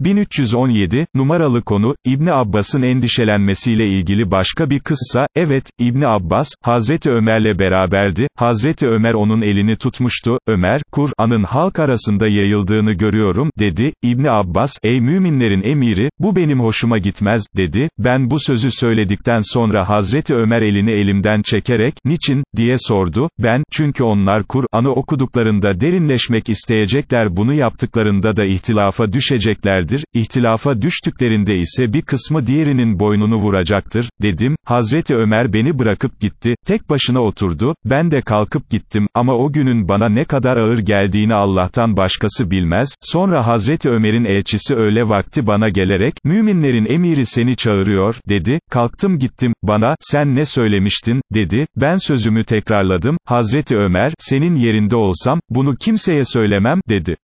1317, numaralı konu, İbni Abbas'ın endişelenmesiyle ilgili başka bir kıssa, evet, İbni Abbas, Hazreti Ömer'le beraberdi, Hazreti Ömer onun elini tutmuştu, Ömer, Kur'an'ın halk arasında yayıldığını görüyorum, dedi, İbni Abbas, ey müminlerin emiri, bu benim hoşuma gitmez, dedi, ben bu sözü söyledikten sonra Hazreti Ömer elini elimden çekerek, niçin, diye sordu, ben, çünkü onlar Kur'an'ı okuduklarında derinleşmek isteyecekler bunu yaptıklarında da ihtilafa düşeceklerdir, ihtilafa düştüklerinde ise bir kısmı diğerinin boynunu vuracaktır, dedim, Hazreti Ömer beni bırakıp gitti, tek başına oturdu, ben de kalkıp gittim, ama o günün bana ne kadar ağır geldiğini Allah'tan başkası bilmez, sonra Hazreti Ömer'in elçisi öğle vakti bana gelerek, müminlerin emiri seni çağırıyor, dedi, kalktım gittim, bana, sen ne söylemiştin, dedi, ben sözümü tekrarladım, Hazreti Ömer, senin yerinde olsam, bunu kimseye söylemem, dedi.